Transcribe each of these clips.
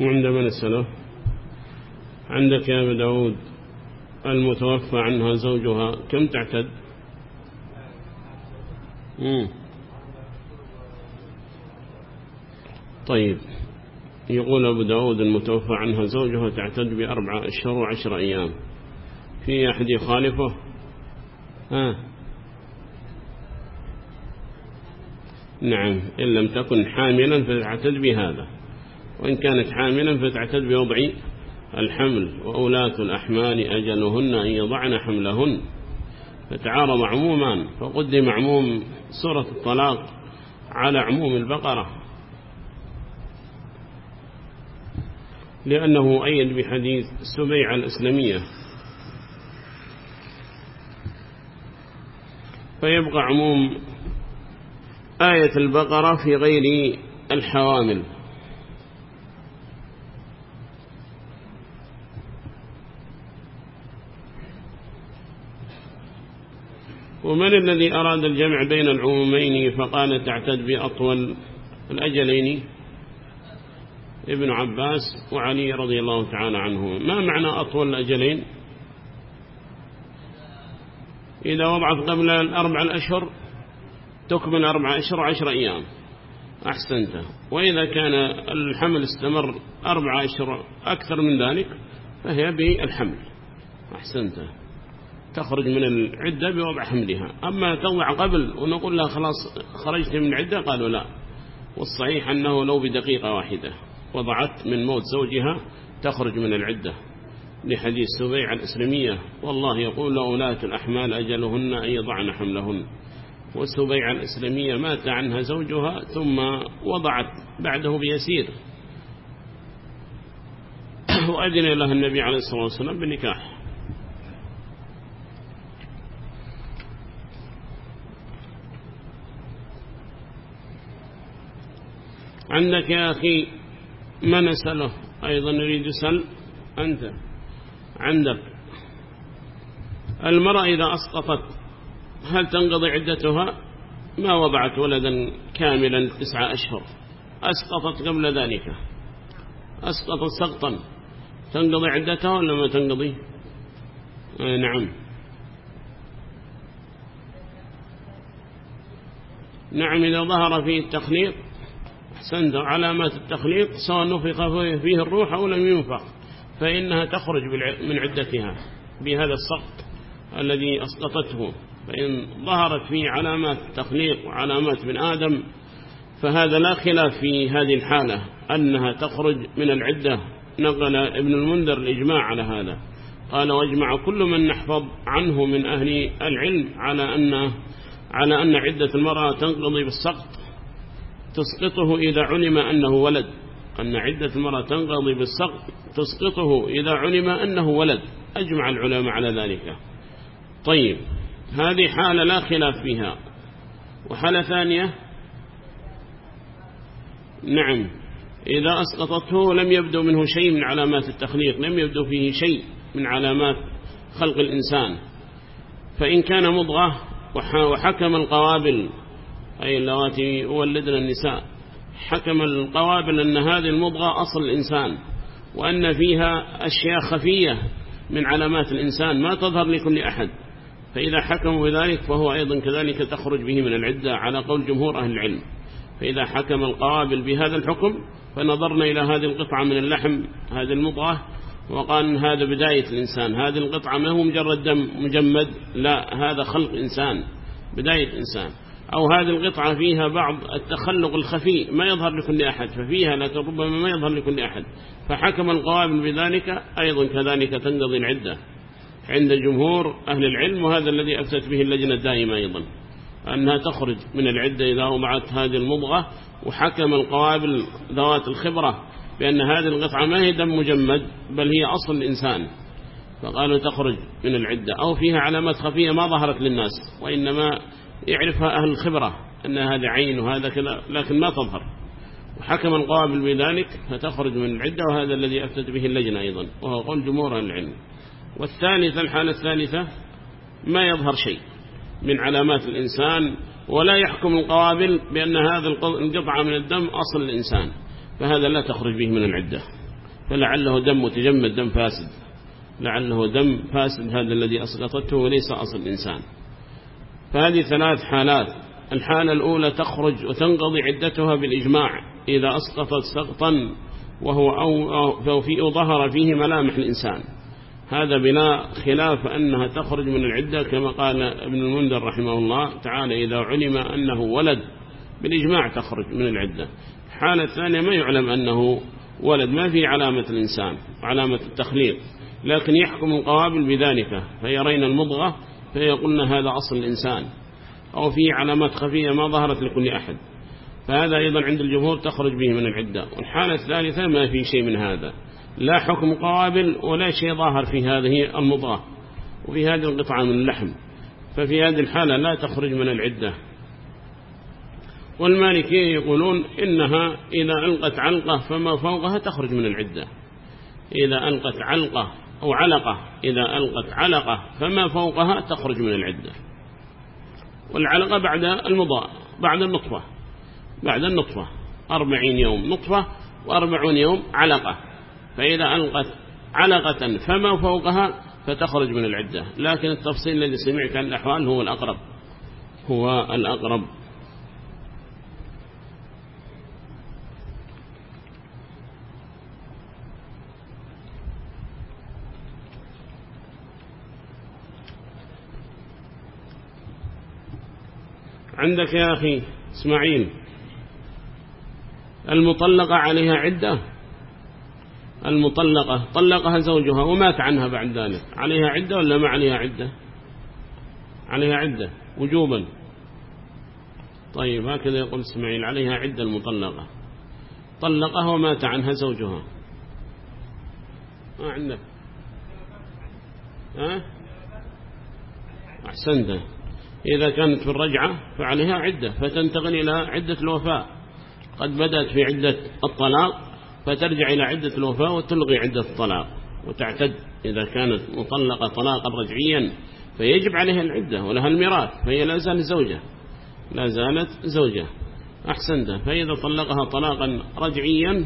وعند من السلف؟ عندك يا أبا داود المتوفى عنها زوجها كم تعتد. طيب يقول أبو داود المتوفى عنها زوجها تعتد بأربعة أشهر وعشر أيام. في أحد يخالفه؟ ها؟ نعم إن لم تكن حاملا فتعتد بهذا. وإن كانت حاملا فتعتد بوضع الحمل وأولاة الأحمال أجلهن أن يضعن حملهن. فتعارض عموما فقدم عموم سورة الطلاق على عموم البقرة. لأنه أيد بحديث سبيع الإسلامية. فيبقى عموم آية البقرة في غير الحوامل. ومن الذي أراد الجمع بين العمومين فقال تعتد بأطول الأجلين؟ ابن عباس وعلي رضي الله تعالى عنه. ما معنى أطول الأجلين؟ إذا وضعت قبل الأربع الأشهر تكمل أربع أشهر عشر أيام. أحسنت. وإذا كان الحمل استمر أربع أشهر أكثر من ذلك فهي بالحمل. أحسنت. تخرج من العدة بوضع حملها. أما توضع قبل ونقول لها خلاص خرجت من العدة قالوا لا. والصحيح أنه لو بدقيقة واحدة وضعت من موت زوجها تخرج من العدة. لحديث سبيع الإسلامية. والله يقول لأولاة الأحمال أجلهن أن يضعن حملهن. وسبيع الإسلامية مات عنها زوجها ثم وضعت بعده بيسير. وأذن لها النبي عليه الصلاة والسلام بالنكاح. عندك يا أخي ما نسأله؟ أيضا نريد سل أنت عندك. المرأة إذا أسقطت هل تنقضي عدتها؟ ما وضعت ولدا كاملا تسعة أشهر. أسقطت قبل ذلك. أسقطت سقطا. تنقضي عدتها ولا ما تنقضي؟ آه نعم. نعم إذا ظهر فيه التخليط أحسنت علامات التخليط سواء نفخ فيه الروح أو لم ينفخ فإنها تخرج من عدتها بهذا السقط الذي أسقطته. فإن ظهرت فيه علامات تخليق وعلامات من آدم فهذا لا خلاف في هذه الحالة أنها تخرج من العدة. نقل ابن المنذر الإجماع على هذا. قال وأجمع كل من نحفظ عنه من أهل العلم على أن على أن عدة المرأة تنقضي بالسقط تسقطه إذا علم أنه ولد. أن عدة المرأة تنقضي بالسقط تسقطه إذا علم أنه ولد. أجمع العلماء على ذلك. طيب هذه حالة لا خلاف فيها. وحالة ثانية نعم إذا أسقطته لم يبدو منه شيء من علامات التخليق لم يبدو فيه شيء من علامات خلق الإنسان. فإن كان مضغة وحكم القوابل أي اللواتي يولدن النساء. حكم القوابل أن هذه المضغة أصل الإنسان وأن فيها أشياء خفية من علامات الإنسان ما تظهر لكل أحد. فإذا حكموا بذلك فهو أيضا كذلك تخرج به من العدة على قول جمهور أهل العلم. فإذا حكم القوابل بهذا الحكم فنظرنا إلى هذه القطعة من اللحم هذه المضغة وقال هذا بداية الإنسان. هذه القطعة ما هو مجرد دم مجمد لا هذا خلق إنسان بداية إنسان. أو هذه القطعة فيها بعض التخلق الخفي ما يظهر لكل أحد ففيها لكن ربما ما يظهر لكل أحد. فحكم القوابل بذلك أيضا كذلك تنقضي العدة. عند جمهور أهل العلم وهذا الذي أفتت به اللجنة الدائمة أيضا أنها تخرج من العدة إذا وضعت هذه المضغة. وحكم القوابل ذوات الخبرة بأن هذه القطعة ما هي دم مجمد بل هي أصل الإنسان. فقالوا تخرج من العدة. أو فيها علامات خفية ما ظهرت للناس وإنما يعرفها أهل الخبرة أن هذا عين وهذا كذا لكن ما تظهر. وحكم القوابل بذلك فتخرج من العدة وهذا الذي أفتت به اللجنة أيضا وهو قول جمهور العلم. والثالثة الحالة الثالثة ما يظهر شيء من علامات الإنسان ولا يحكم القوابل بأن هذا القطعة من الدم أصل الإنسان فهذا لا تخرج به من العدة. فلعله دم متجمد دم فاسد. لعله دم فاسد هذا الذي أسقطته وليس أصل الإنسان. فهذه ثلاث حالات. الحالة الأولى تخرج وتنقضي عدتها بالإجماع. إذا أسقطت سقطا وهو أو في ظهر فيه ملامح الإنسان. هذا بلا خلاف أنها تخرج من العدة كما قال ابن المنذر رحمه الله تعالى إذا علم أنه ولد بالإجماع تخرج من العدة. الحالة الثانية ما يعلم أنه ولد ما في علامة الإنسان علامة التخليق. لكن يحكم القوابل بذلك. فيرين المضغة فيقولن هذا أصل الإنسان أو في علامات خفية ما ظهرت لكل أحد. فهذا أيضا عند الجمهور تخرج به من العدة. والحالة الثالثة ما في شيء من هذا. لا حكم قوابل ولا شيء ظاهر في هذه المضغة وفي هذه القطعة من اللحم. ففي هذه الحالة لا تخرج من العدة. والمالكية يقولون إنها إذا ألقت علقة فما فوقها تخرج من العدة. إذا ألقت علقة أو علقة إذا ألقت علقة فما فوقها تخرج من العدة. والعلقة بعد المضاء بعد النطفة بعد النطفة. أربعين يوم نطفة وأربعون يوم علقة. فإذا ألقت علقة فما فوقها فتخرج من العدة. لكن التفصيل الذي سمعت عن الأحوال هو الأقرب. هو الأقرب عندك يا أخي إسماعيل المطلقة عليها عدة؟ المطلقة طلقها زوجها ومات عنها بعد ذلك عليها عدة ولا ما عليها عدة؟ عليها عدة وجوبا. طيب هكذا يقول إسماعيل عليها عدة المطلقة. طلقها ومات عنها زوجها. ما عندك؟ ها؟ أحسنت. إذا كانت في الرجعة فعليها عدة فتنتقل إلى عدة الوفاء. قد بدأت في عدة الطلاق فترجع إلى عدة الوفاء وتلغي عدة الطلاق. وتعتد إذا كانت مطلقة طلاقا رجعيا فيجب عليها العدة ولها الميراث فهي لا زالت زوجة. لا زالت زوجة. أحسنت فإذا طلقها طلاقا رجعيا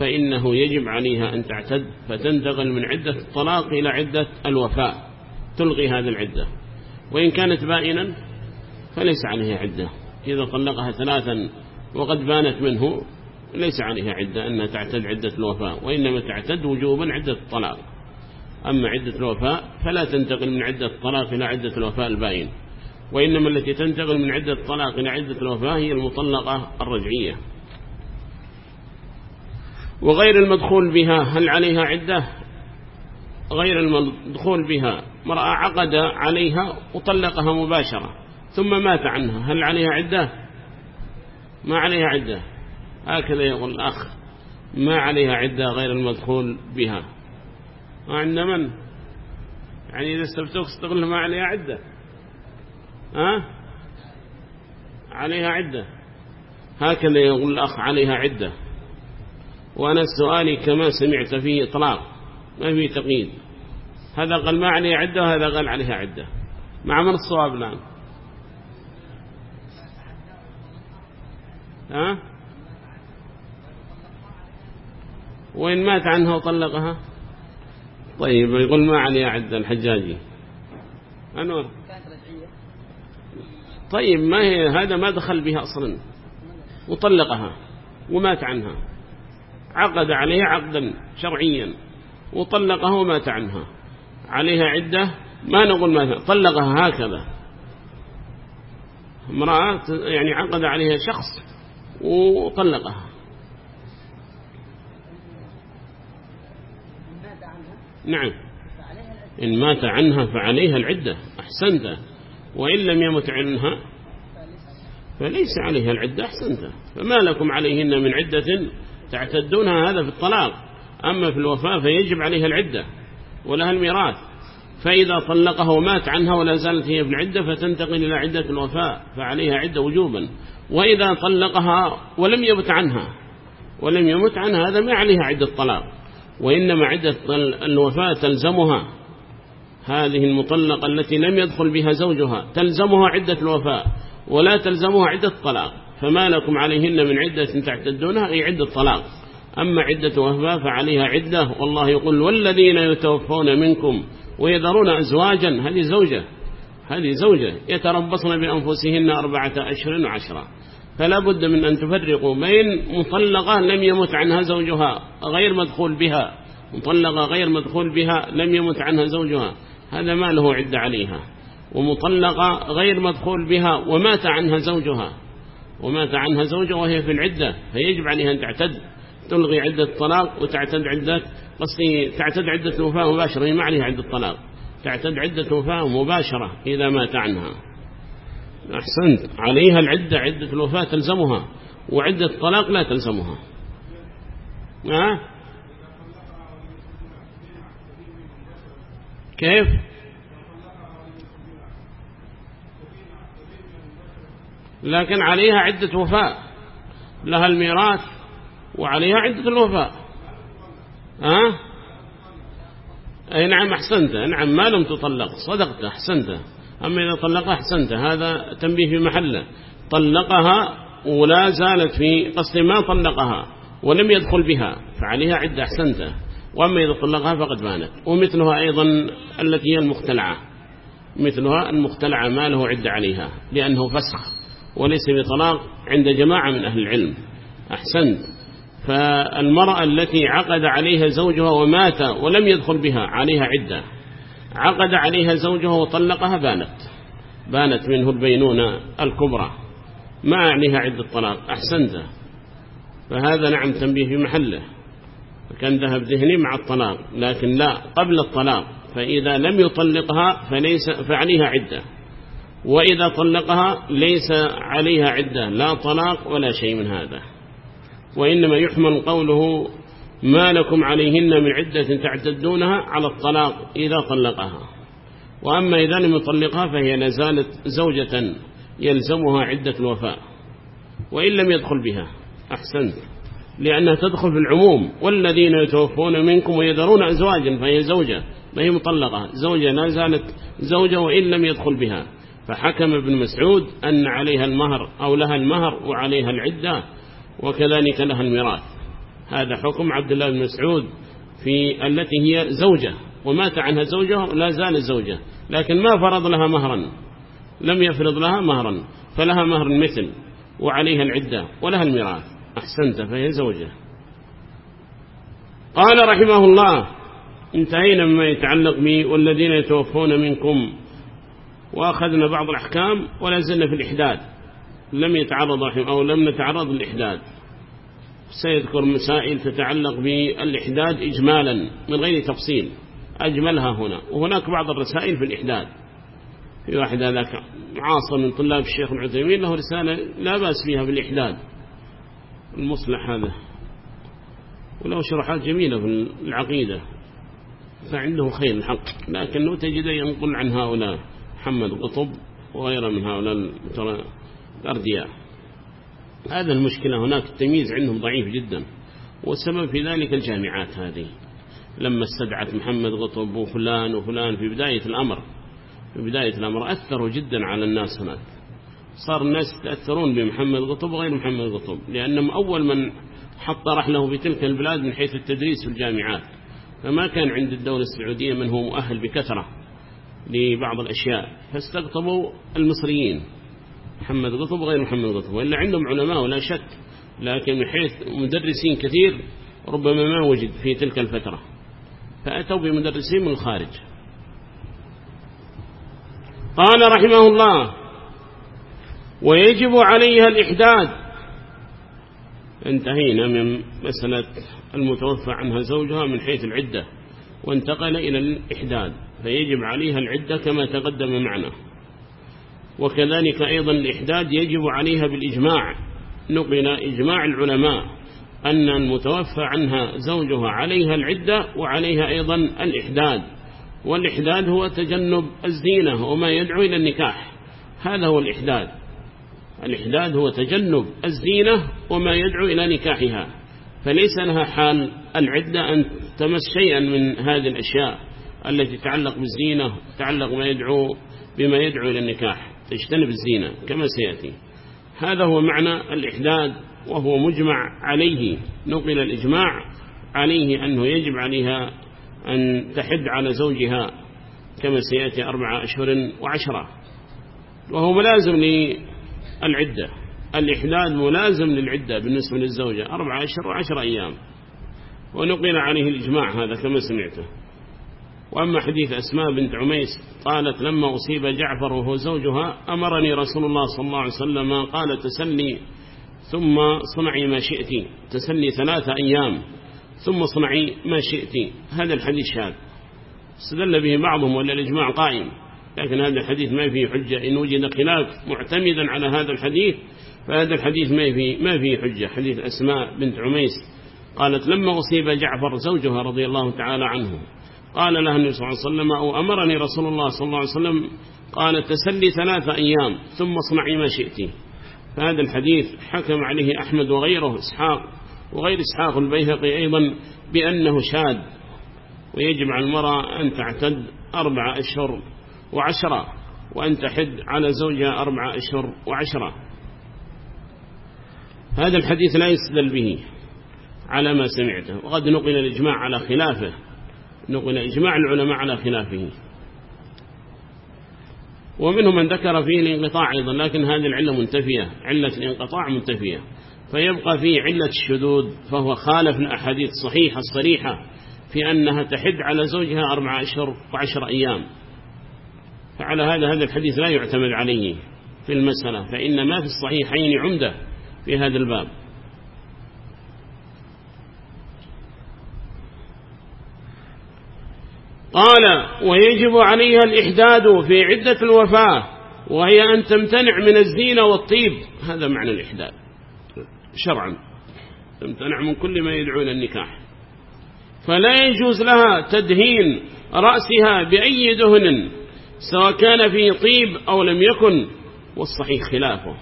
فإنه يجب عليها أن تعتد فتنتقل من عدة الطلاق إلى عدة الوفاء. تلغي هذه العدة. وإن كانت بائنا فليس عليها عدة. إذا طلقها ثلاثا وقد بانت منه ليس عليها عدة أنها تعتد عدة الوفاء وإنما تعتد وجوبا عدة الطلاق. أما عدة الوفاء فلا تنتقل من عدة الطلاق إلى عدة الوفاء الباين وإنما التي تنتقل من عدة الطلاق إلى عدة الوفاء هي المطلقة الرجعية. وغير المدخول بها هل عليها عدة؟ غير المدخول بها مرأة عقد عليها وطلقها مباشرة ثم مات عنها هل عليها عدة؟ ما عليها عدة. هكذا يقول الأخ ما عليها عدة غير المدخول بها. وعند من؟ يعني إذا استفتوك استغل ما عليها عدة. ها؟ عليها عدة. هكذا يقول الأخ عليها عدة. وأنا سؤالي كما سمعت فيه إطلاق ما فيه تقييد. هذا قال ما عليها عدة وهذا قال عليها عدة. مع من الصواب الآن؟ ها؟ وإن مات عنها وطلقها؟ طيب يقول ما عليها عدة الحجاجي. أنور. طيب ما هي؟ هذا ما دخل بها أصلا. وطلقها ومات عنها. عقد عليها عقدا شرعيا. وطلقها ومات عنها. عليها عدة ما نقول ما طلقها هكذا. امرأة يعني عقد عليها شخص وطلقها. نعم. إن مات عنها فعليها العدة أحسنت. وإن لم يمت عنها فليس عليها العدة أحسنت. فما لكم عليهن من عدة تعتدونها هذا في الطلاق. أما في الوفاة فيجب عليها العدة. ولها الميراث. فإذا طلقها ومات عنها ولا زالت هي ابن عدة فتنتقل إلى عدة الوفاة فعليها عدة وجوبا. وإذا طلقها ولم يمت عنها ولم يمت عنها هذا ما عليها عدة طلاق. وإنما عدة الوفاة تلزمها. هذه المطلقة التي لم يدخل بها زوجها تلزمها عدة الوفاة ولا تلزمها عدة طلاق. فما لكم عليهن من عدة تعتدونها أي عدة طلاق. أما عدة وفاة فعليها عدة. والله يقول والذين يتوفون منكم ويذرون أزواجا. هذه زوجة. هذه زوجة. يتربصن بأنفسهن أربعة أشهر وعشرة. فلا بد من أن تفرقوا بين مطلقة لم يمت عنها زوجها غير مدخول بها. مطلقة غير مدخول بها لم يمت عنها زوجها. هذا ما له عدة عليها. ومطلقة غير مدخول بها ومات عنها زوجها. ومات عنها زوجها وهي في العدة. فيجب عليها أن تعتد. تلغي عدة طلاق وتعتد عدة قصدي تعتد عدة الوفاة مباشرة هي ما عليها عدة طلاق. تعتد عدة وفاة مباشرة إذا مات عنها. أحسنت. عليها العدة عدة الوفاة تلزمها وعدة الطلاق لا تلزمها. ها؟ كيف؟ لكن عليها عدة وفاء لها الميراث وعليها عدة الوفاء. ها؟ أي نعم أحسنت. نعم ما لم تطلق. صدقت أحسنت. أما إذا طلقها أحسنت. هذا تنبيه في محله. طلقها ولا زالت في قصد ما طلقها ولم يدخل بها فعليها عدة أحسنت. وأما إذا طلقها فقد بانت ومثلها أيضا التي هي المختلعة. مثلها المختلعة ما له عدة عليها لأنه فسخ وليس بطلاق عند جماعة من أهل العلم. أحسنت. فالمرأة التي عقد عليها زوجها ومات ولم يدخل بها عليها عدة. عقد عليها زوجها وطلقها بانت. بانت منه البينونة الكبرى. ما عليها عدة طلاق أحسنت فهذا نعم تنبيه في محله. فكان ذهب ذهني مع الطلاق لكن لا قبل الطلاق. فإذا لم يطلقها فليس فعليها عدة. وإذا طلقها ليس عليها عدة لا طلاق ولا شيء من هذا. وإنما يحمل قوله ما لكم عليهن من عدة تعتدونها على الطلاق إذا طلقها. وأما إذا لم يطلقها فهي لازالت زوجة يلزمها عدة الوفاء وإن لم يدخل بها. أحسنت لأنها تدخل في العموم والذين يتوفون منكم ويذرون أزواجا فهي زوجة ما هي مطلقة. زوجة لا زالت زوجة وإن لم يدخل بها. فحكم ابن مسعود أن عليها المهر أو لها المهر وعليها العدة وكذلك لها الميراث. هذا حكم عبد الله بن مسعود في التي هي زوجة ومات عنها زوجها لا زال زوجة لكن ما فرض لها مهرا. لم يفرض لها مهرا فلها مهر مثل وعليها العدة ولها الميراث. أحسنت فهي زوجة. قال رحمه الله انتهينا مما يتعلق بي والذين يتوفون منكم وأخذنا بعض الأحكام ولا زلنا في الإحداد لم يتعرض أو لم نتعرض للإحداد سيذكر مسائل تتعلق بالإحداد إجمالا من غير تفصيل. أجملها هنا. وهناك بعض الرسائل في الإحداد في واحد هذاك عاصر من طلاب الشيخ العثيمين له رسالة لا بأس فيها بالإحداد المصلح هذا. وله شرحات جميلة في العقيدة. فعنده خير الحق. لكنه تجد ينقل عن هؤلاء محمد قطب وغيره من هؤلاء الأردياء هذا المشكلة هناك التمييز عندهم ضعيف جدا والسبب في ذلك الجامعات هذه. لما استدعت محمد قطب وفلان وفلان في بداية الأمر في بداية الأمر أثروا جدا على الناس هناك. صار الناس يتأثرون بمحمد قطب وغير محمد قطب لأنهم أول من حط رحله في تلك البلاد من حيث التدريس في الجامعات. فما كان عند الدولة السعودية من هو مؤهل بكثرة لبعض الأشياء فاستقطبوا المصريين. محمد قطب وغير محمد قطب وإلا عندهم علماء ولا شك لكن من حيث مدرسين كثير ربما ما وجد في تلك الفترة. فأتوا بمدرسين من الخارج. قال رحمه الله ويجب عليها الإحداد. انتهينا من مسألة المتوفى عنها زوجها من حيث العدة وانتقل إلى الإحداد فيجب عليها العدة كما تقدم معنا. وكذلك أيضا الإحداد يجب عليها بالإجماع. نقل إجماع العلماء أن المتوفى عنها زوجها عليها العدة وعليها أيضا الإحداد. والإحداد هو تجنب الزينة وما يدعو إلى النكاح. هذا هو الإحداد. الإحداد هو تجنب الزينة وما يدعو إلى نكاحها. فليس لها حال العدة أن تمس شيئا من هذه الأشياء التي تتعلق بالزينة تتعلق ما يدعو بما يدعو إلى النكاح. تجتنب الزينة كما سيأتي. هذا هو معنى الإحداد وهو مجمع عليه نقل الإجماع عليه أنه يجب عليها أن تحد على زوجها كما سيأتي أربع أشهر وعشرة. وهو ملازم للعدة. الإحداد ملازم للعدة بالنسبة للزوجة أربع أشهر وعشر أيام. ونقل عليه الإجماع هذا كما سمعته. وأما حديث أسماء بنت عميس قالت لما أصيب جعفر وهو زوجها أمرني رسول الله صلى الله عليه وسلم قال تسلي ثم صنعي ما شئت. تسلي ثلاثة أيام ثم صنعي ما شئت. هذا الحديث شاذ. استدل به بعضهم ولا الإجماع قائم. لكن هذا الحديث ما فيه حجة. إن وجد خلاف معتمدا على هذا الحديث فهذا الحديث ما فيه, ما فيه حجة. حديث أسماء بنت عميس قالت لما أصيب جعفر زوجها رضي الله تعالى عنه قال لها النبي صلى الله عليه وسلم أو أمرني رسول الله صلى الله عليه وسلم قال تسلي ثلاثة أيام ثم اصنعي ما شئت. فهذا الحديث حكم عليه أحمد وغيره إسحاق وغير إسحاق البيهقي أيضا بأنه شاد ويجب على المرأة أن تعتد أربع أشهر وعشرة وأن تحد على زوجها أربع أشهر وعشرة. هذا الحديث لا يستدل به على ما سمعته وقد نقل الإجماع على خلافه. نقل إجماع العلماء على خلافه. ومنهم من ذكر فيه الانقطاع أيضا لكن هذه العلة منتفية علة الانقطاع منتفية. فيبقى فيه علة الشذوذ فهو خالف الأحاديث الصحيحة الصريحة في أنها تحد على زوجها أربع أشهر وعشر أيام. فعلى هذا هذا الحديث لا يعتمد عليه في المسألة فإن ما في الصحيحين عمدة في هذا الباب. قال ويجب عليها الإحداد في عدة الوفاة وهي أن تمتنع من الزينة والطيب. هذا معنى الإحداد. شرعا. تمتنع من كل ما يدعون النكاح. فلا يجوز لها تدهين رأسها بأي دهن سواء كان فيه طيب أو لم يكن. والصحيح خلافه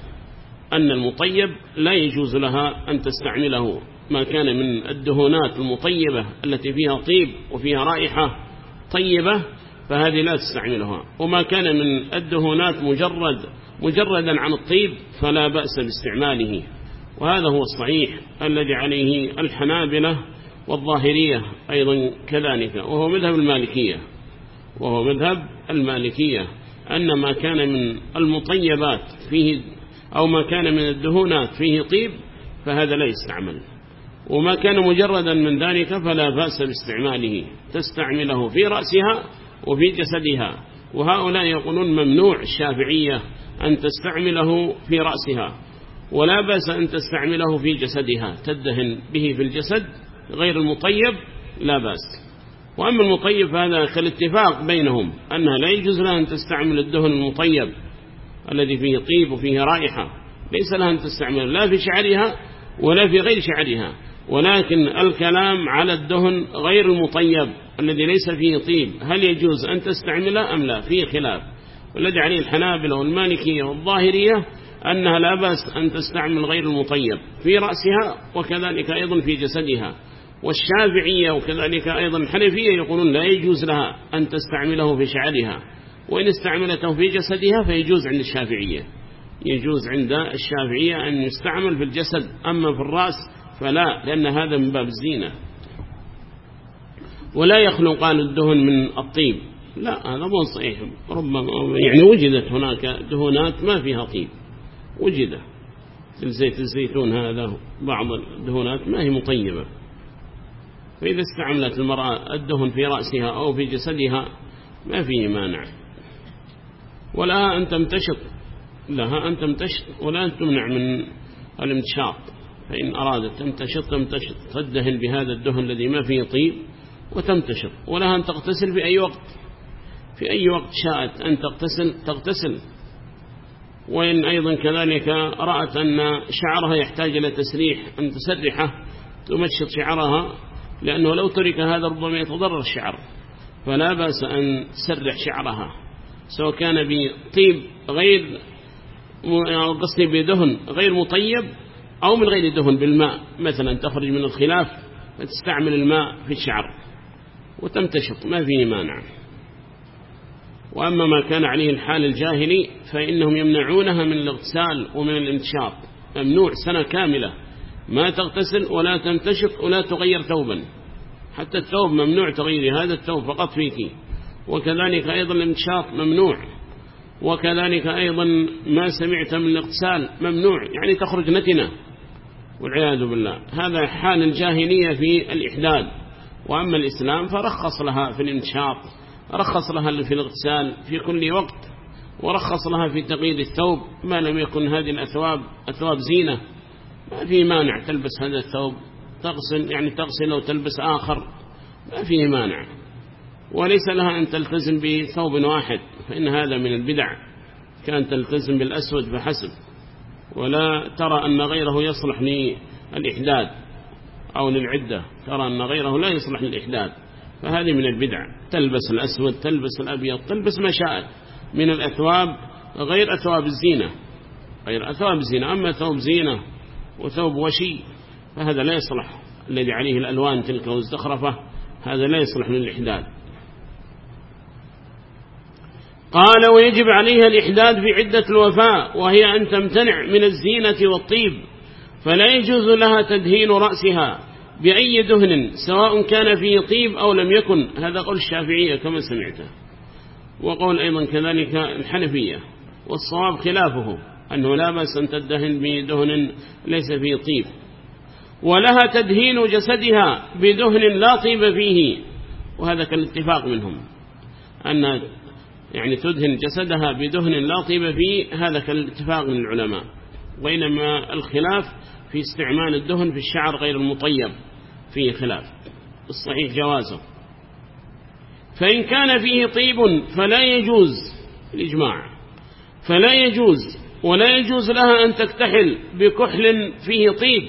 أن المطيب لا يجوز لها أن تستعمله ما كان من الدهونات المطيبة التي فيها طيب وفيها رائحة. طيبة فهذه لا تستعملها. وما كان من الدهونات مجرد مجردا عن الطيب فلا بأس باستعماله. وهذا هو الصحيح الذي عليه الحنابلة والظاهرية أيضا كذلك وهو مذهب المالكية. وهو مذهب المالكية. أن ما كان من المطيبات فيه أو ما كان من الدهونات فيه طيب فهذا لا يستعمل. وما كان مجردا من ذلك فلا بأس باستعماله تستعمله في رأسها وفي جسدها. وهؤلاء يقولون ممنوع الشافعية أن تستعمله في رأسها. ولا بأس أن تستعمله في جسدها. تدهن به في الجسد غير المطيب؟ لا بأس. وأما المطيب فهذا كالاتفاق بينهم أنها لا يجوز لها أن تستعمل الدهن المطيب الذي فيه طيب وفيه رائحة. ليس لها أن تستعمل لا في شعرها ولا في غير شعرها. ولكن الكلام على الدهن غير المطيب الذي ليس فيه طيب. هل يجوز أن تستعمله أم لا؟ فيه خلاف. والذي عليه الحنابلة والمالكية والظاهرية أنها لا بأس أن تستعمل غير المطيب في رأسها وكذلك أيضا في جسدها. والشافعية وكذلك أيضا الحنفية يقولون لا يجوز لها أن تستعمله في شعرها. وإن استعملته في جسدها فيجوز عند الشافعية. يجوز عند الشافعية أن يستعمل في الجسد أما في الرأس فلا لأن هذا من باب الزينة. ولا يخلو قال الدهن من الطيب. لا هذا مو صحيح. ربما يعني وجدت هناك دهونات ما فيها طيب. وجد. زيت الزيتون هذا بعض الدهونات ما هي مطيبة. فإذا استعملت المرأة الدهن في رأسها أو في جسدها ما فيه مانع. ولا أن تمتشط. لها أن تمتشط. ولا أن تمنع من الامتشاط فإن أرادت تمتشط تمتشط تدهن بهذا الدهن الذي ما فيه طيب وتمتشط ولها أن تغتسل في أي وقت. في أي وقت شاءت أن تغتسل تغتسل. وإن أيضا كذلك رأت أن شعرها يحتاج إلى تسريح أن تسرحه تمشط شعرها لأنه لو ترك هذا ربما يتضرر الشعر. فلا بأس أن تسرح شعرها. سواء كان بطيب غير قصدي بدهن غير مطيب أو من غير دهن بالماء مثلا تخرج من الخلاف فتستعمل الماء في الشعر وتمتشط ما فيه مانع. وأما ما كان عليه الحال الجاهلي فإنهم يمنعونها من الاغتسال ومن الانتشاط. ممنوع سنة كاملة ما تغتسل ولا تنتشط ولا تغير ثوبا. حتى الثوب ممنوع تغيير هذا الثوب فقط فيك. وكذلك أيضا الانتشاط ممنوع. وكذلك أيضا ما سمعت من الاغتسال ممنوع يعني تخرج نتنة. والعياذ بالله. هذا حال الجاهلية في الإحداد. وأما الإسلام فرخص لها في الانتشاط رخص لها في الاغتسال في كل وقت ورخص لها في تقييد الثوب. ما لم يكن هذه الأثواب أثواب زينة. ما في مانع تلبس هذا الثوب. تغسل يعني تغسل وتلبس آخر. ما فيه مانع. وليس لها أن تلتزم بثوب واحد فإن هذا من البدع. كان تلتزم بالأسود فحسب. ولا ترى أن غيره يصلح للإحداد أو للعدة. ترى أن غيره لا يصلح للإحداد. فهذه من البدع. تلبس الأسود تلبس الأبيض تلبس ما شاءت من الأثواب غير أثواب الزينة. غير أثواب الزينة. أما ثوب زينة وثوب وشي فهذا لا يصلح. الذي عليه الألوان تلك والزخرفة هذا لا يصلح للإحداد. قال ويجب عليها الإحداد في عدة الوفاء وهي أن تمتنع من الزينة والطيب فلا يجوز لها تدهين رأسها بأي دهن سواء كان فيه طيب أو لم يكن. هذا قول الشافعية كما سمعته وقول أيضا كذلك الحنفية والصواب خلافه أنه لا بأس أن تدهن بدهن ليس فيه طيب. ولها تدهين جسدها بدهن لا طيب فيه وهذا كالاتفاق منهم أن يعني تدهن جسدها بدهن لا طيب فيه هذا كالاتفاق من العلماء. وإنما الخلاف في استعمال الدهن في الشعر غير المطيب فيه خلاف. الصحيح جوازه. فإن كان فيه طيب فلا يجوز الإجماع. فلا يجوز ولا يجوز لها أن تكتحل بكحل فيه طيب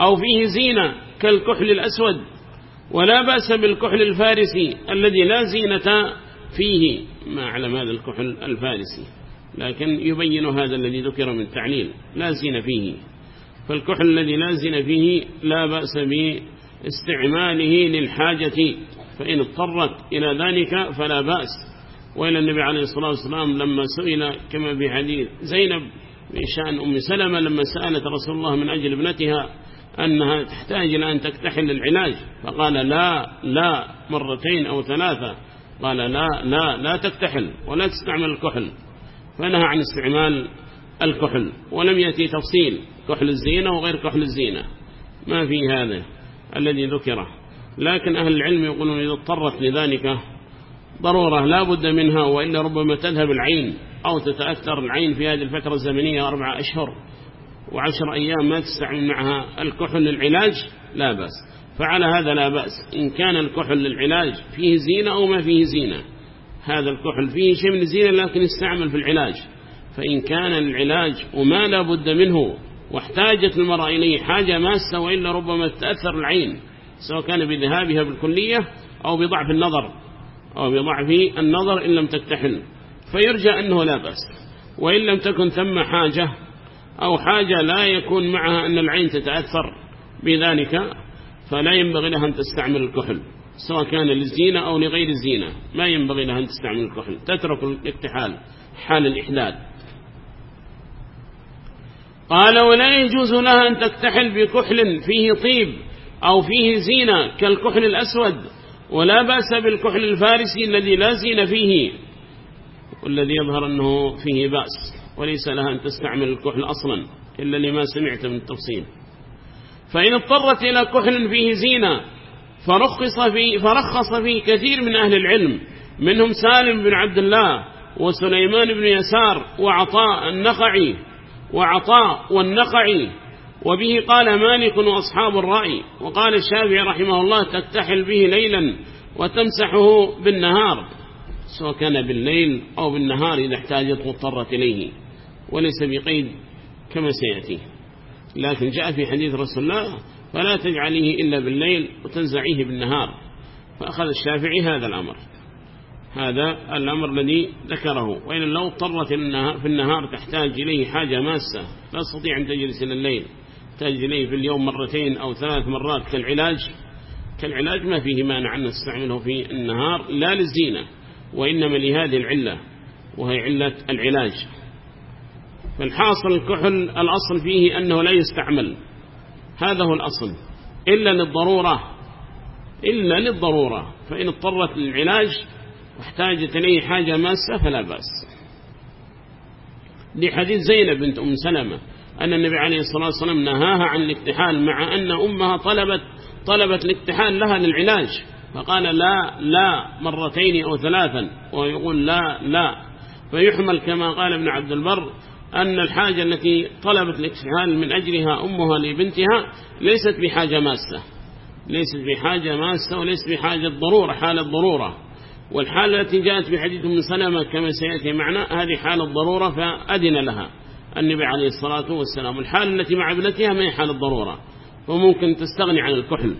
أو فيه زينة كالكحل الأسود. ولا بأس بالكحل الفارسي الذي لا زينة فيه ما أعلم هذا الكحل الفارسي لكن يبين هذا الذي ذكر من تعليل لا زين فيه. فالكحل الذي لا زين فيه لا بأس باستعماله للحاجة فإن اضطرت إلى ذلك فلا بأس. وإلى النبي عليه الصلاة والسلام لما سئل كما في حديث زينب بشأن أم سلمة لما سألت رسول الله من أجل ابنتها أنها تحتاج إلى أن تكتحل العلاج فقال لا لا مرتين أو ثلاثة. قال لا لا لا تكتحل ولا تستعمل الكحل. فنهى عن استعمال الكحل ولم يأتي تفصيل كحل الزينة وغير كحل الزينة. ما في هذا الذي ذكره لكن أهل العلم يقولون إذا اضطرت لذلك ضرورة لا بد منها وإلا ربما تذهب العين أو تتأثر العين في هذه الفترة الزمنية أربعة أشهر وعشر أيام ما تستعمل معها الكحل للعلاج لا بأس. فعلى هذا لا بأس. إن كان الكحل للعلاج فيه زينة أو ما فيه زينة. هذا الكحل فيه شيء من الزينة لكن يستعمل في العلاج. فإن كان العلاج وما لا بد منه واحتاجت المرأة إليه حاجة ماسة وإلا ربما تأثر العين سواء كان بذهابها بالكلية أو بضعف النظر أو بضعف النظر إن لم تكتحل فيرجى أنه لا بأس. وإن لم تكن ثم حاجة أو حاجة لا يكون معها أن العين تتأثر بذلك فلا ينبغي لها أن تستعمل الكحل سواء كان للزينة أو لغير الزينة ما ينبغي لها أن تستعمل الكحل تترك الاكتحال حال الإحداد قال ولا يجوز لها أن تكتحل بكحل فيه طيب أو فيه زينة كالكحل الأسود ولا بأس بالكحل الفارسي الذي لا زين فيه والذي يظهر أنه فيه بأس وليس لها أن تستعمل الكحل أصلا إلا لما سمعت من التفصيل. فإن اضطرت إلى كحل فيه زينة فرخص فيه, فرخص فيه كثير من أهل العلم منهم سالم بن عبد الله وسليمان بن يسار وعطاء النخعي وعطاء والنخعي وبه قال مالك وأصحاب الرأي وقال الشافعي رحمه الله تكتحل به ليلا وتمسحه بالنهار سواء كان بالليل أو بالنهار إذا احتاجت واضطرت إليه وليس بقيد كما سيأتي. لكن جاء في حديث رسول الله فلا تجعليه إلا بالليل وتنزعيه بالنهار. فأخذ الشافعي هذا الأمر. هذا الأمر الذي ذكره. وإن لو اضطرت في النهار تحتاج إليه حاجة ماسة لا تستطيع أن تجلس إلى الليل. تحتاج إليه في اليوم مرتين أو ثلاث مرات كالعلاج. كالعلاج ما فيه مانع أن نستعمله في النهار لا للزينة وإنما لهذه العلة وهي علة العلاج. فالحاصل الكحل الأصل فيه أنه لا يستعمل. هذا هو الأصل. إلا للضرورة إلا للضرورة. فإن اضطرت للعلاج واحتاجت إليه حاجة ماسة فلا بأس. لحديث زينب بنت أم سلمة. أن النبي عليه الصلاة والسلام نهاها عن الاكتحال مع أن أمها طلبت طلبت الاكتحال لها للعلاج. فقال لا لا مرتين أو ثلاثا. ويقول لا لا. فيحمل كما قال ابن عبد البر أن الحاجة التي طلبت الاكتحال من أجلها أمها لبنتها ليست بحاجة ماسة ليست بحاجة ماسة وليست بحاجة ضرورة حالة ضرورة والحالة التي جاءت بحديث من سلمة كما سيأتي معنا هذه حالة ضرورة فأدن لها. النبي عليه الصلاة والسلام الحالة التي مع ابنتها ما هي حالة ضرورة وممكن تستغني عن الكحل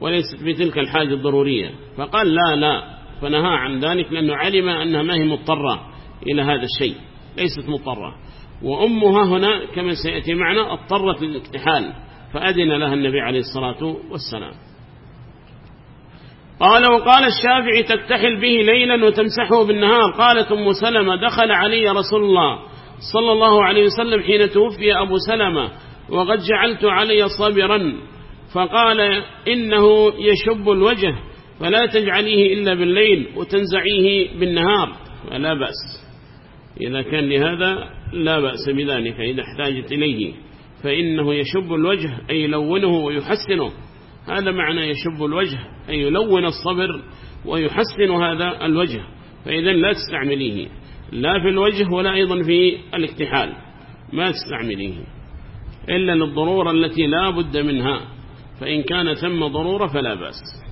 وليست بتلك الحاجة الضرورية. فقال لا لا فنهى عن ذلك لأنه علم أنها ما هي مضطرة إلى هذا الشيء. ليست مضطرة. وأمها هنا كما سيأتي معنا اضطرت للاكتحال فأذن لها النبي عليه الصلاة والسلام. قال وقال الشافعي تكتحل به ليلا وتمسحه بالنهار. قالت أم سلمة دخل علي رسول الله صلى الله عليه وسلم حين توفي أبو سلمة وقد جعلت علي صبرا فقال إنه يشب الوجه فلا تجعليه إلا بالليل وتنزعيه بالنهار. فلا بأس. إذا كان لهذا لا بأس بذلك إذا احتاجت إليه. فإنه يشب الوجه أي يلونه ويحسنه. هذا معنى يشب الوجه أي يلون الصبر ويحسن هذا الوجه. فإذا لا تستعمليه لا في الوجه ولا أيضا في الاكتحال. ما تستعمليه. إلا للضرورة التي لا بد منها. فإن كان ثم ضرورة فلا بأس.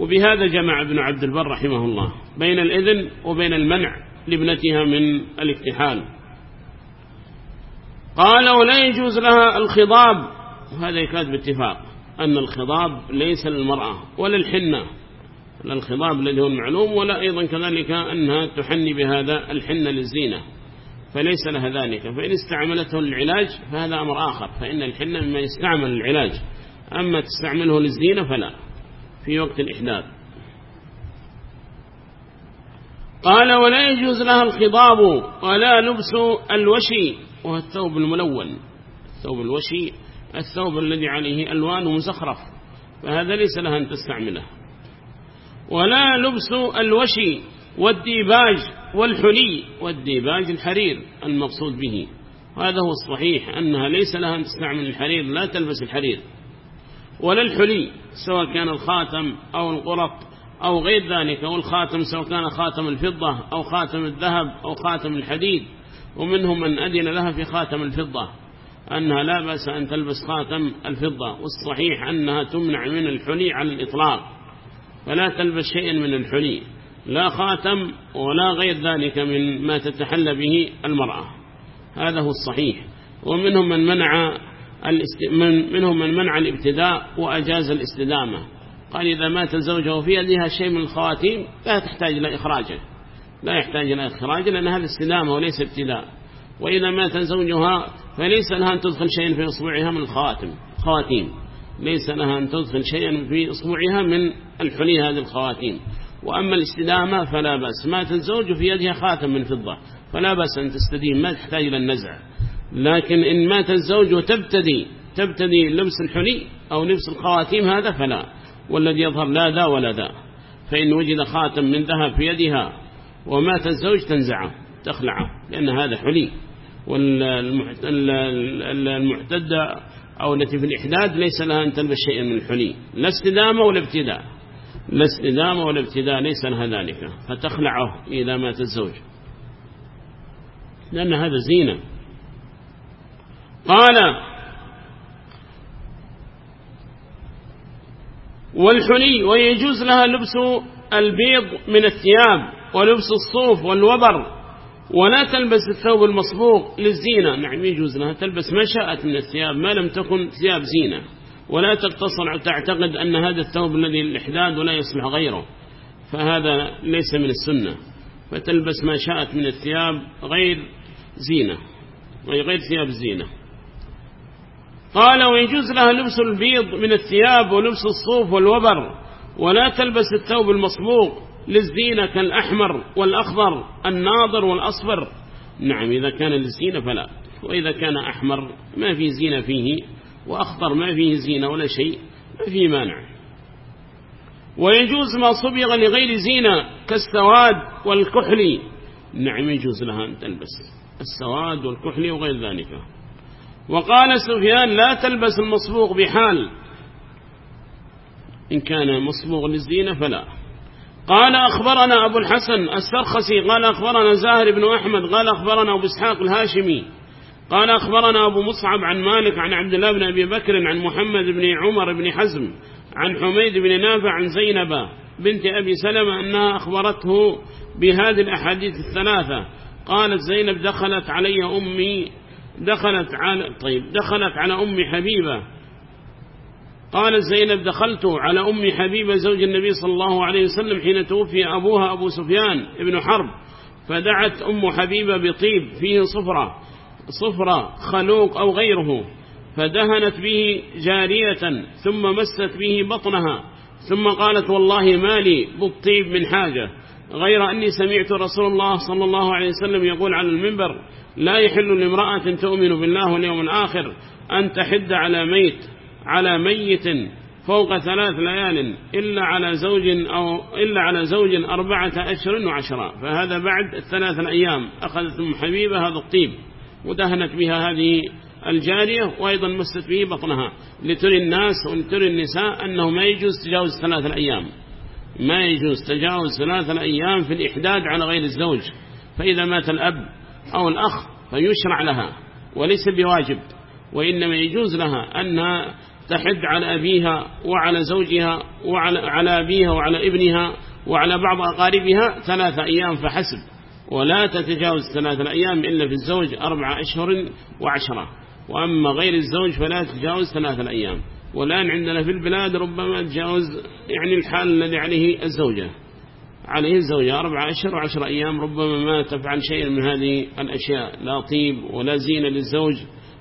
وبهذا جمع ابن عبد البر رحمه الله بين الإذن وبين المنع لابنتها من الاكتحال. قال ولا يجوز لها الخضاب. وهذا يكاد باتفاق أن الخضاب ليس للمرأة ولا الحنة لا الخضاب الذي هو المعلوم ولا أيضا كذلك أنها تحني بهذا الحنة للزينة فليس لها ذلك. فإن استعملته للعلاج فهذا أمر آخر فإن الحنة مما يستعمل للعلاج أما تستعمله للزينة فلا. في وقت الإحداث. قال ولا يجوز لها الخضاب ولا لبس الوشي وهو الثوب الملون. الثوب الوشي الثوب الذي عليه ألوان مزخرف فهذا ليس لها أن تستعمله. ولا لبس الوشي والديباج والحلي والديباج الحرير المقصود به. هذا هو الصحيح أنها ليس لها أن تستعمل الحرير لا تلبس الحرير. ولا الحلي سواء كان الخاتم أو القرط أو غير ذلك أو الخاتم سواء كان خاتم الفضة أو خاتم الذهب أو خاتم الحديد. ومنهم من أدن لها في خاتم الفضة أنها لا بأس أن تلبس خاتم الفضة والصحيح أنها تمنع من الحلي على الإطلاق. فلا تلبس شيئا من الحلي لا خاتم ولا غير ذلك من ما تتحلى به المرأة. هذا هو الصحيح. ومنهم من منع من منهم من منع الابتداء وأجاز الاستدامة. قال إذا مات زوجه في يدها شيء من الخواتيم لا تحتاج إلى إخراجه. لا يحتاج إلى إخراجه لأن هذا استدامة وليس ابتداء. وإذا مات زوجها فليس لها أن تدخل شيئا في إصبعها من الخواتم خواتيم. ليس لها أن تدخل شيئا في إصبعها من الحلي هذه الخواتيم. وأما الاستدامة فلا بأس. مات الزوج في يدها خاتم من فضة. فلا بأس أن تستديم. ما تحتاج إلى النزع. لكن إن مات الزوج وتبتدي تبتدي لبس الحلي أو لبس الخواتيم هذا فلا. والذي يظهر لا ذا ولا ذا. فإن وجد خاتم من ذهب في يدها ومات الزوج تنزعه تخلعه لأن هذا حلي والمعتدة أو التي في الإحداد ليس لها أن تلبس شيئا من الحلي لا استدامة ولا ابتداء. لا استدامة ولا ابتداء ليس لها ذلك. فتخلعه إذا مات الزوج. لأن هذا زينة. قال والحلي ويجوز لها لبس البيض من الثياب ولبس الصوف والوبر ولا تلبس الثوب المصبوغ للزينة. نعم يجوز لها تلبس ما شاءت من الثياب ما لم تكن ثياب زينة. ولا تقتصر أو تعتقد أن هذا الثوب الذي للإحداد ولا يصلح غيره فهذا ليس من السنة. فتلبس ما شاءت من الثياب غير زينة غير ثياب الزينة قال ويجوز لها لبس البيض من الثياب ولبس الصوف والوبر ولا تلبس الثوب المصبوغ للزينة كالأحمر والأخضر الناظر والأصفر. نعم إذا كان للزينة فلا وإذا كان أحمر ما في زينة فيه وأخضر ما فيه زينة ولا شيء ما فيه مانع. ويجوز ما صبغ لغير زينة كالسواد والكحل. نعم يجوز لها أن تلبس السواد والكحل وغير ذلك. وقال سفيان لا تلبس المصبوغ بحال. إن كان مصبوغ للزينة فلا. قال أخبرنا أبو الحسن السرخسي قال أخبرنا زاهر بن أحمد قال أخبرنا أبو إسحاق الهاشمي. قال أخبرنا أبو مصعب عن مالك عن عبد الله بن أبي بكر عن محمد بن عمر بن حزم عن حميد بن نافع عن زينب بنت أبي سلمة أنها أخبرته بهذه الأحاديث الثلاثة. قالت زينب دخلت علي أمي دخلت على طيب دخلت على أم حبيبة. قالت زينب دخلت على أم حبيبة زوج النبي صلى الله عليه وسلم حين توفي أبوها أبو سفيان ابن حرب. فدعت أم حبيبة بطيب فيه صفرة صفرة خلوق أو غيره. فدهنت به جارية ثم مست به بطنها. ثم قالت والله ما لي بالطيب من حاجة. غير أني سمعت رسول الله صلى الله عليه وسلم يقول على المنبر لا يحل لامرأة تؤمن بالله واليوم الآخر أن تحد على ميت على ميت فوق ثلاث ليال إلا على زوج أو إلا على زوج أربعة أشهر وعشرة. فهذا بعد الثلاث الأيام. أخذت أم حبيبة هذا الطيب ودهنت بها هذه الجارية وأيضا مست به بطنها. لتري الناس ولتري النساء أنه ما يجوز تجاوز ثلاث الأيام. ما يجوز تجاوز ثلاث الأيام في الإحداد على غير الزوج. فإذا مات الأب أو الأخ فيشرع لها وليس بواجب وإنما يجوز لها أن تحد على أبيها وعلى زوجها وعلى على أبيها وعلى ابنها وعلى بعض أقاربها ثلاثة أيام فحسب ولا تتجاوز ثلاثة أيام إلا في الزوج أربع أشهر وعشرة وأما غير الزوج فلا تتجاوز ثلاثة أيام والآن عندنا في البلاد ربما تجاوز يعني الحال الذي عليه الزوجة. عليه الزوجة أربع أشهر وعشر أيام ربما ما تفعل شيء من هذه الأشياء لا طيب ولا زينة للزوج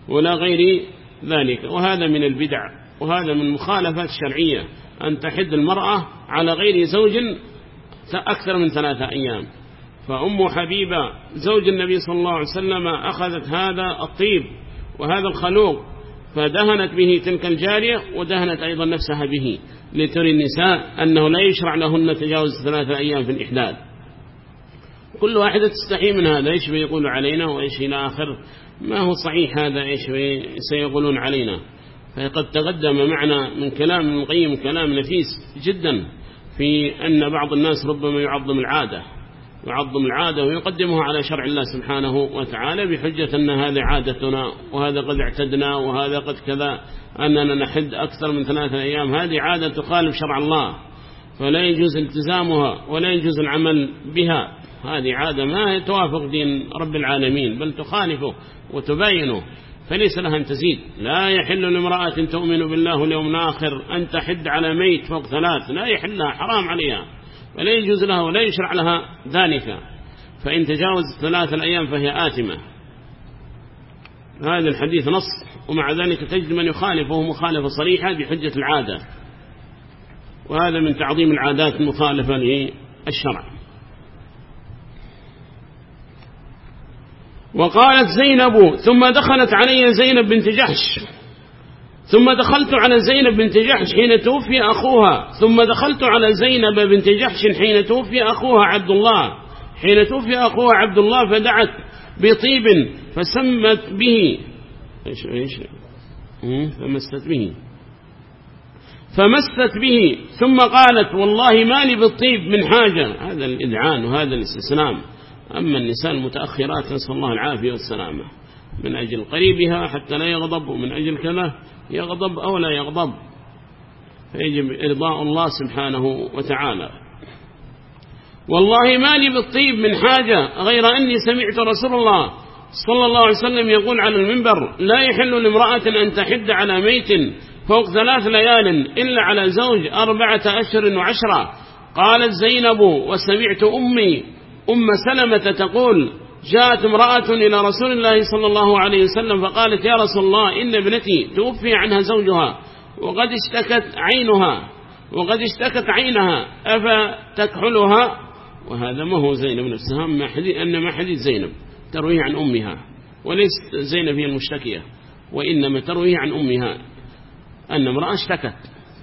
ولا غير ذلك. وهذا من البدع وهذا من مخالفة الشرعية أن تحد المرأة على غير زوج أكثر من ثلاثة أيام. فأم حبيبة زوج النبي صلى الله عليه وسلم أخذت هذا الطيب وهذا الخلوق فدهنت به تلك الجارية ودهنت أيضا نفسها به. لتري النساء أنه لا يشرع لهن تجاوز ثلاثة أيام في الإحداد. كل واحدة تستحي من هذا. إيش بيقول علينا وإيش إلى آخر؟ ما هو صحيح هذا؟ إيش سيقولون علينا. فقد تقدم معنا من كلام ابن القيم كلام نفيس جدا في أن بعض الناس ربما يعظم العادة. يعظم العادة ويقدمها على شرع الله سبحانه وتعالى بحجة أن هذه عادتنا وهذا قد اعتدنا وهذا قد كذا أننا نحد أكثر من ثلاثة أيام. هذه عادة تخالف شرع الله فلا يجوز التزامها ولا يجوز العمل بها. هذه عادة ما توافق دين رب العالمين بل تخالفه وتباينه فليس لها أن تزيد. لا يحل لامرأة تؤمن بالله اليوم الآخر أن تحد على ميت فوق ثلاث لا يحلها حرام عليها. ولا يجوز لها ولا يشرع لها ذلك. فإن تجاوز ثلاث الأيام فهي آثمة هذا الحديث نص ومع ذلك تجد من يخالفه مخالفة صريحة بحجة العادة. وهذا من تعظيم العادات المخالفة للشرع. وقالت زينب ثم دخلت علي زينب بنت جحش. ثم دخلت على زينب بنت جحش حين توفي أخوها. ثم دخلت على زينب بنت جحش حين توفي أخوها عبد الله. حين توفي أخوها عبد الله فدعت بطيب فسمت به. إيش إيش؟ فمست به. فمست به. ثم قالت والله ما لي بالطيب من حاجة. هذا الإذعان وهذا الاستسلام. أما النساء المتأخرات نسأل الله العافية والسلامة. من أجل قريبها حتى لا يغضب ومن أجل كذا يغضب أو لا يغضب. فيجب إرضاء الله سبحانه وتعالى. والله ما لي بالطيب من حاجة غير أني سمعت رسول الله صلى الله عليه وسلم يقول على المنبر لا يحل لامرأة أن تحد على ميت فوق ثلاث ليال إلا على زوج أربعة أشهر وعشرة قالت زينب وسمعت أمي أم سلمة تقول جاءت امرأة إلى رسول الله صلى الله عليه وسلم فقالت يا رسول الله إن ابنتي توفي عنها زوجها وقد اشتكت عينها وقد اشتكت عينها أفتكحلها؟ وهذا ما هو زينب نفسها ما حديث زينب ترويه عن أمها وليس زينب هي المشتكية وإنما ترويه عن أمها أن امرأة اشتكت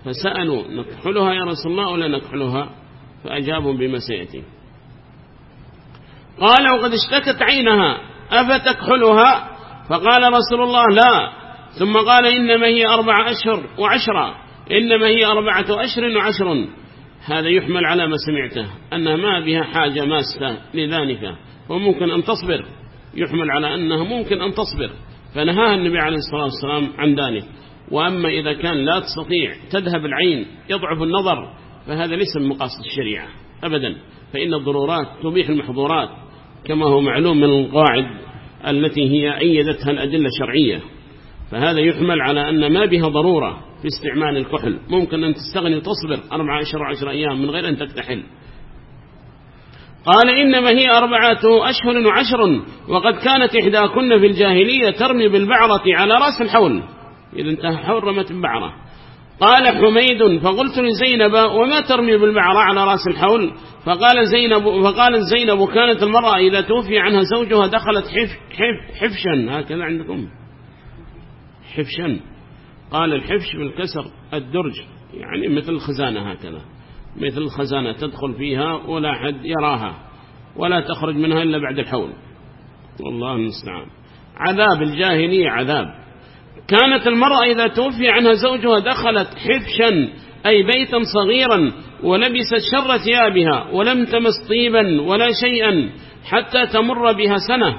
فسألوا نكحلها يا رسول الله ولا نكحلها؟ فأجابوا بما سيأتي. قال وقد اشتكت عينها أفتكحلها؟ فقال رسول الله لا. ثم قال إنما هي أربع أشهر وعشرة. إنما هي أربعة أشهر وعشر. هذا يحمل على ما سمعته أنها ما بها حاجة ماسة لذلك وممكن أن تصبر. يحمل على أنها ممكن أن تصبر. فنهاها النبي عليه الصلاة والسلام عن ذلك. وأما إذا كان لا تستطيع تذهب العين يضعف النظر فهذا ليس من مقاصد الشريعة أبدا. فإن الضرورات تبيح المحظورات كما هو معلوم من القاعد التي هي أيدتها الأدلة الشرعية. فهذا يحمل على أن ما بها ضرورة في استعمال الكحل. ممكن أن تستغني وتصبر أربع عشر عشر أيام من غير أن تكتحل. قال إنما هي أربعة أشهر وعشر وقد كانت إحداكن في الجاهلية ترمي بالبعرة على رأس الحول. إذا انتهى حول رمت البعرة. قال حميد فقلت لزينب وما ترمي بالبعرة على رأس الحول؟ فقال زينب فقالت زينب كانت المرأة إذا توفي عنها زوجها دخلت حف حف حفشا. هكذا عندكم. حفشا. قال الحفش بالكسر الدرج يعني مثل الخزانة هكذا. مثل الخزانة تدخل فيها ولا حد يراها ولا تخرج منها إلا بعد الحول. والله المستعان. عذاب الجاهلية عذاب. كانت المرأة إذا توفي عنها زوجها دخلت حفشا أي بيتا صغيرا ولبست شر ثيابها ولم تمس طيبا ولا شيئا حتى تمر بها سنة.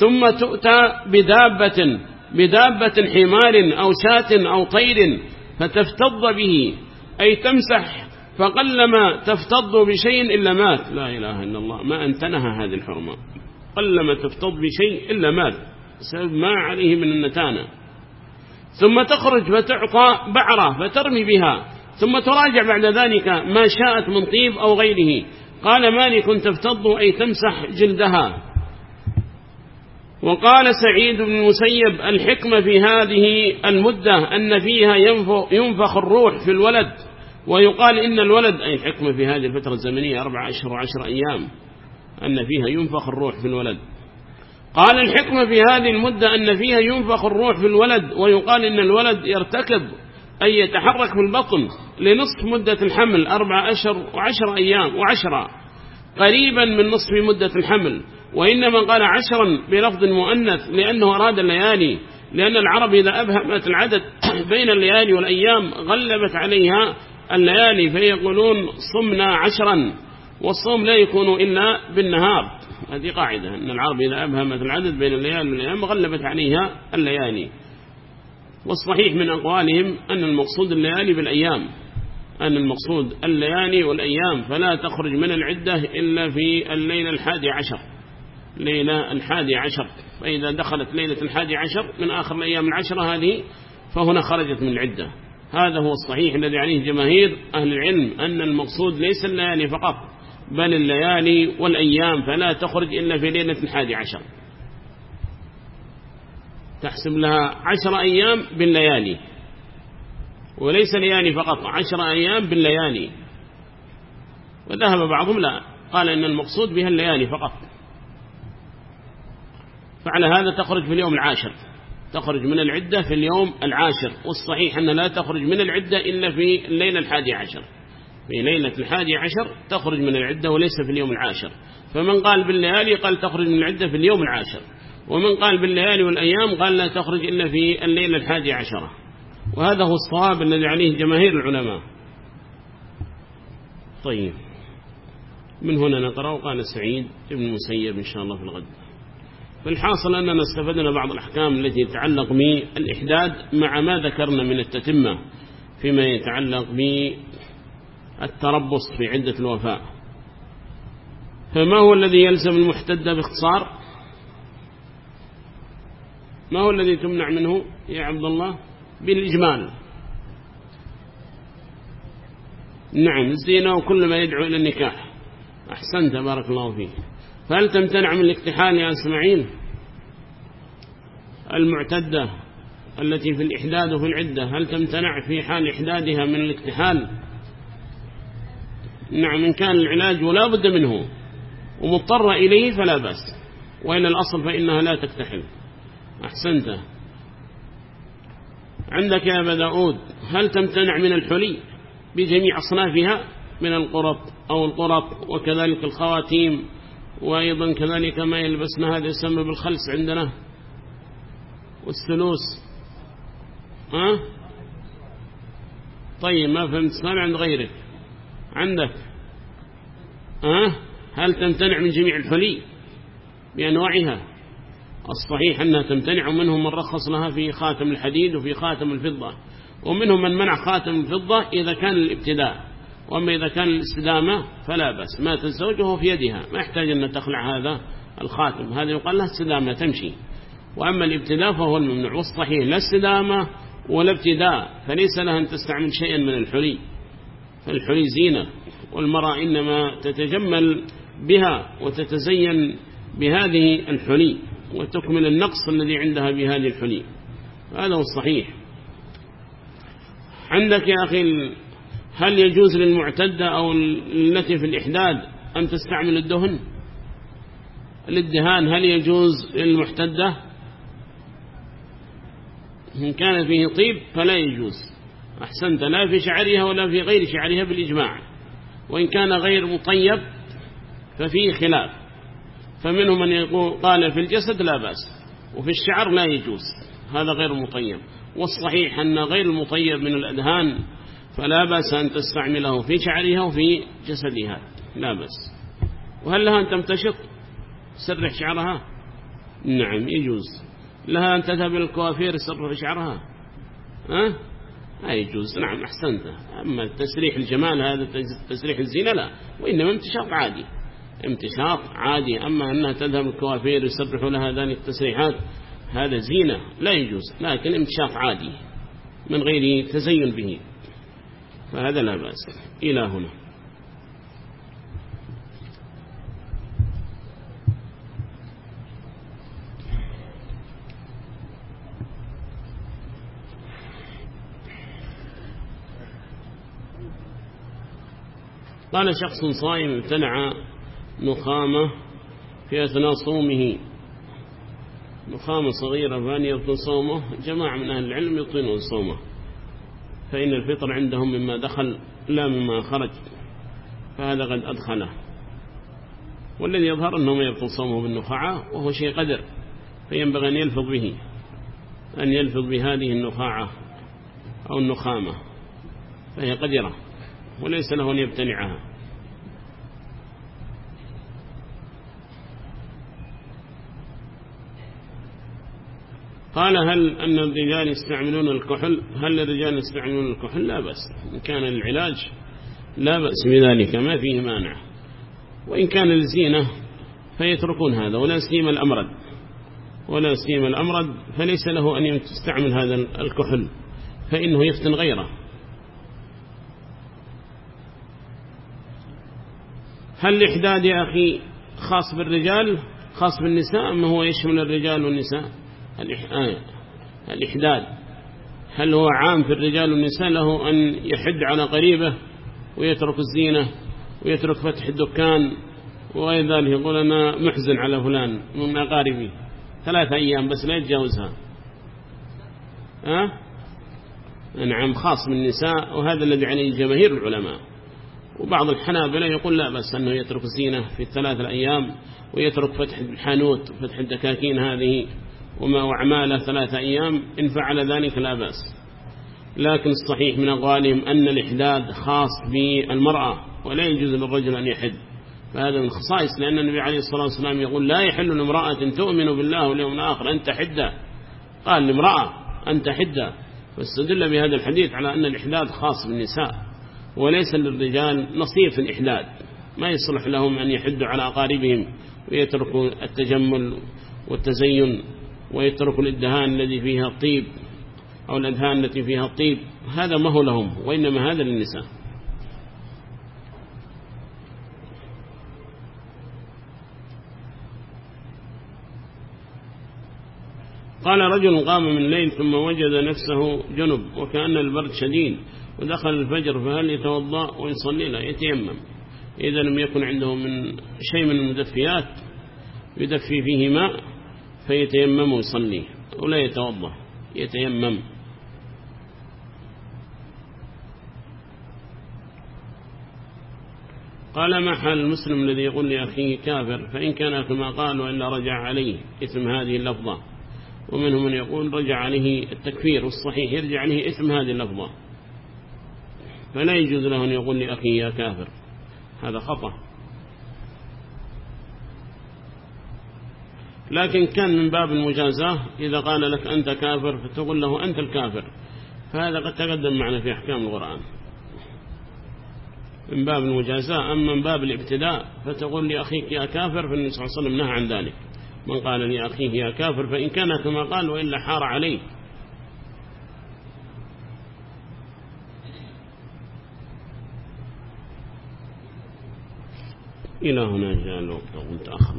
ثم تؤتى بدابة بدابة حمار أو شاة أو طير فتفتض به أي تمسح فقلما تفتض بشيء إلا مات. لا إله إلا الله ما أنتنها هذه الحرمة. قلما تفتض بشيء إلا مات. ما عليه من النتانة. ثم تخرج فتعطى بعرة فترمي بها ثم تراجع بعد ذلك ما شاءت من طيب أو غيره. قال مالك تفتض أي تمسح جلدها. وقال سعيد بن المسيب الحكمة في هذه المدة أن فيها ينفخ الروح في الولد ويقال إن الولد أي الحكمة في هذه الفترة الزمنية أربع أشهر وعشر أيام أن فيها ينفخ الروح في الولد. قال الحكمة في هذه المدة أن فيها ينفخ الروح في الولد ويقال إن الولد يرتكب أي يتحرك في البطن لنصف مدة الحمل أربع أشهر وعشر أيام وعشرة قريبا من نصف مدة الحمل وإنما قال عشرا بلفظ مؤنث لأنه أراد الليالي لأن العرب إذا أبهمت العدد بين الليالي والأيام غلبت عليها الليالي فيقولون صمنا عشرا. والصوم لا يكون إلا بالنهار. هذه قاعدة أن العرب إذا أبهمت العدد بين الليالي والأيام غلبت عليها الليالي. والصحيح من أقوالهم أن المقصود الليالي بالأيام. أن المقصود الليالي والأيام. فلا تخرج من العدة إلا في الليلة الحادي عشر. ليلة الحادي عشر. فإذا دخلت ليلة الحادي عشر من آخر الأيام العشرة هذه فهنا خرجت من العدة. هذا هو الصحيح الذي عليه جماهير أهل العلم أن المقصود ليس الليالي فقط. بل الليالي والأيام فلا تخرج إلا في ليلة الحادي عشر. تحسب لها عشر أيام بالليالي وليس ليالي فقط عشر أيام بالليالي. وذهب بعضهم لا قال إن المقصود بها الليالي فقط. فعلى هذا تخرج في اليوم العاشر. تخرج من العدة في اليوم العاشر والصحيح أن لا تخرج من العدة إلا في الليلة الحادي عشر. في ليلة الحادي عشر تخرج من العدة وليس في اليوم العاشر. فمن قال بالليالي قال تخرج من العدة في اليوم العاشر. ومن قال بالليالي والأيام قال لا تخرج إلا في الليلة الحادي عشرة. وهذا هو الصواب الذي عليه جماهير العلماء. طيب. من هنا نقرأ قال سعيد ابن مسيب إن شاء الله في الغد. فالحاصل أننا استفدنا بعض الأحكام التي تتعلق بالإحداد مع ما ذكرنا من التتمة فيما يتعلق بالتربص في عدة الوفاء. فما هو الذي يلزم المحتدة باختصار؟ ما هو الذي تمنع منه يا عبد الله؟ بالإجمال. نعم الزينة وكل ما يدعو إلى النكاح. أحسنت بارك الله فيك. فهل تمتنع من الاقتحال يا إسماعيل؟ المعتدة التي في الإحداد وفي العدة هل تمتنع في حال إحدادها من الاقتحال نعم إن كان العلاج ولا بد منه ومضطر إليه فلا بأس. وإلى الأصل فإنها لا تكتحل أحسنت. عندك يا أبا داود هل تمتنع من الحلي بجميع أصنافها؟ من القرط أو القرط وكذلك الخواتيم وأيضا كذلك ما يلبسنا هذا يسمى بالخلس عندنا. والثلوس ها؟ طيب ما فهمت سامع عند غيرك؟ عندك. ها؟ هل تمتنع من جميع الحلي؟ بأنواعها الصحيح أنها تمتنع ومنهم من رخص لها في خاتم الحديد وفي خاتم الفضة. ومنهم من منع خاتم الفضة إذا كان الابتداء. وأما إذا كان الاستدامة فلا بس مات الزوج وهو في يدها. ما يحتاج أن تخلع هذا الخاتم. هذا يقال له استدامة تمشي. وأما الابتداء فهو الممنوع. والصحيح لا استدامة ولا ابتداء. فليس لها أن تستعمل شيئا من الحلي. فالحلي زينة والمرأة إنما تتجمل بها وتتزين بهذه الحلي وتكمل النقص الذي عندها بهذه الحلي. هذا هو الصحيح. عندك يا أخي هل يجوز للمعتدة أو التي في الإحداد أن تستعمل الدهن؟ الإدهان هل يجوز للمحتدة إن كان فيه طيب فلا يجوز. أحسنت لا في شعرها ولا في غير شعرها بالإجماع. وإن كان غير مطيب ففيه خلاف. فمنهم من يقول قال في الجسد لا بأس وفي الشعر لا يجوز هذا غير مطيب. والصحيح أن غير المطيب من الأدهان فلا بأس أن تستعمله في شعرها وفي جسدها لا بأس. وهل لها أن تمتشط؟ سرح شعرها؟ نعم يجوز. لها أن تذهب الكوافير سرح شعرها؟ ها؟ لا يجوز. نعم أحسنت. أما تسريح الجمال هذا تسريح الزينة لا وإنما امتشاط عادي. امتشاط عادي. أما أنها تذهب الكوافير يسرحوا لها ذلك التسريحات هذا زينة لا يجوز. لكن امتشاط عادي من غير تزين به. فهذا لا بأس. إلى هنا. قال شخص صائم امتنع نخامة في أثناء صومه. نخامة صغيرة فأن يبطل صومه جماعة من أهل العلم يبطلون صومه. فإن الفطر عندهم مما دخل لا مما خرج فهذا قد أدخله. والذي يظهر أنه ما يبطل صومه بالنخاعة وهو شيء قدر فينبغي أن يلفظ به أن يلفظ بهذه النخاعة أو النخامة فهي قدرة وليس له أن يبتلعها قال هل أن الرجال يستعملون الكحل هل الرجال يستعملون الكحل لا بأس. إن كان العلاج لا بأس بذلك ما فيه مانع. وإن كان الزينة فيتركون هذا ولا سيما الأمرد ولا سيما الأمرد فليس له أن يستعمل هذا الكحل فإنه يفتن غيره. هل الإحداد يا أخي خاص بالرجال؟ خاص بالنساء أم هو يشمل الرجال والنساء؟ الإحداد. هل هو عام في الرجال والنساء؟ له أن يحد على قريبه ويترك الزينة ويترك فتح الدكان وغير ذلك. يقول أنا محزن على فلان من أقاربي. ثلاثة أيام بس لا يتجاوزها؟ نعم خاص من النساء وهذا الذي عليه جماهير العلماء. وبعض الحنابلة يقول لا بس أنه يترك الزينة في الثلاث الأيام ويترك فتح الحانوت وفتح الدكاكين هذه. وما وأعماله ثلاثة أيام إن فعل ذلك لا بأس. لكن الصحيح من أقوالهم أن الإحداد خاص بالمرأة ولا يجوز للرجل أن يحد. فهذا من خصائص لأن النبي عليه الصلاة والسلام يقول لا يحل لامرأة تؤمن بالله واليوم الآخر أن تحد. قال لامرأة أن تحد. فاستدل بهذا الحديث على أن الإحداد خاص بالنساء وليس للرجال نصيب في الإحداد. ما يصلح لهم أن يحدوا على أقاربهم ويتركوا التجمل والتزين. ويترك الإدهان الذي فيها الطيب أو الأدهان التي فيها الطيب. هذا ما هو لهم وإنما هذا للنساء. قال رجل قام من الليل ثم وجد نفسه جنب وكأن البرد شديد ودخل الفجر فهل يتوضأ ويصلي؟ لا يتيمم. إذا لم يكن عنده من شيء من المدفيات يدفي فيه ماء فيتيمم ويصلي. ولا يتوضأ يتيمم. قال ما حال المسلم الذي يقول لأخيه كافر؟ فإن كان كما قال وإلا رجع عليه. اسم هذه اللفظة. ومنهم من يقول رجع عليه التكفير والصحيح يرجع عليه اسم هذه اللفظة. فلا يجوز له أن يقول لأخيه يا كافر. هذا خطأ. لكن كان من باب المجازاة إذا قال لك أنت كافر فتقول له أنت الكافر. فهذا قد تقدم معنا في أحكام القرآن. من باب المجازاة أما من باب الابتداء فتقول لأخيك يا كافر فالنبي صلى الله عليه وسلم نهى عن ذلك. من قال لأخيه يا كافر فإن كان كما قال وإلا حار عليه إلى هنا جاء الوقت قلت أخر